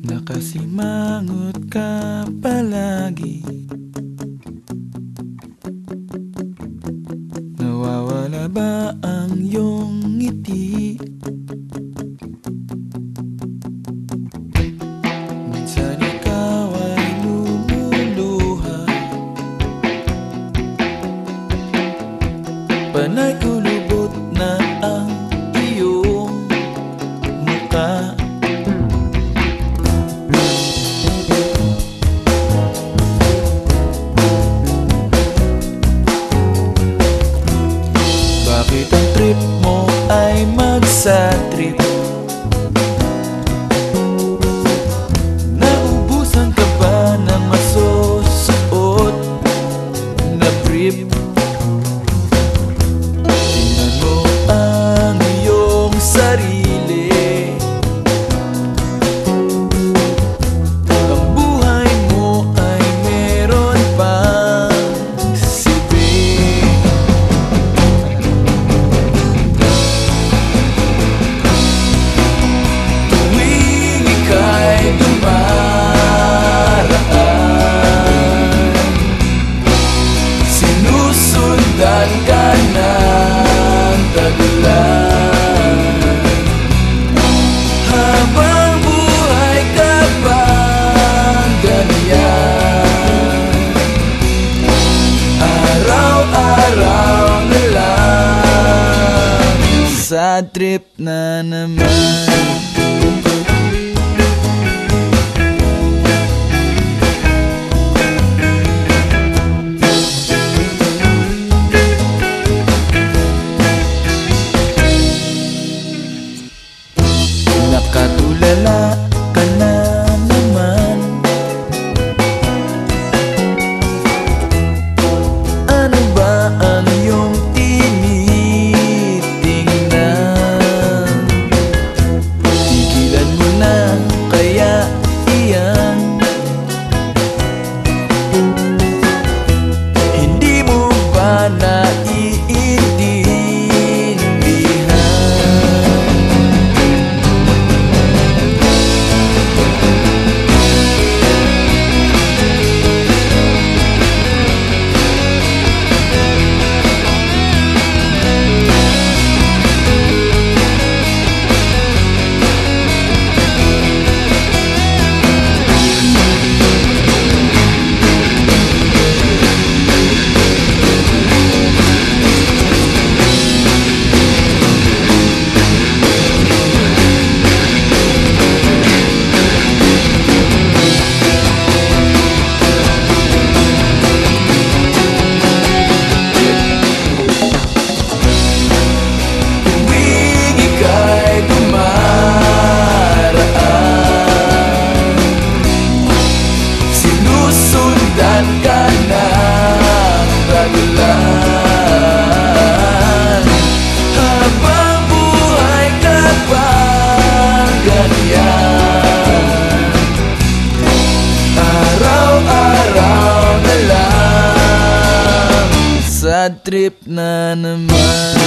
Nakasimangot ka palagi Nawawala ba ang iyong ngiti? kita Sinusundan ka ng tagulan Habang buhay ka bang ganyan? Araw-araw na lang Sa trip na naman Sinusundan ka ng tagulan Habang buhay ka bang ganyan Araw-araw na trip na naman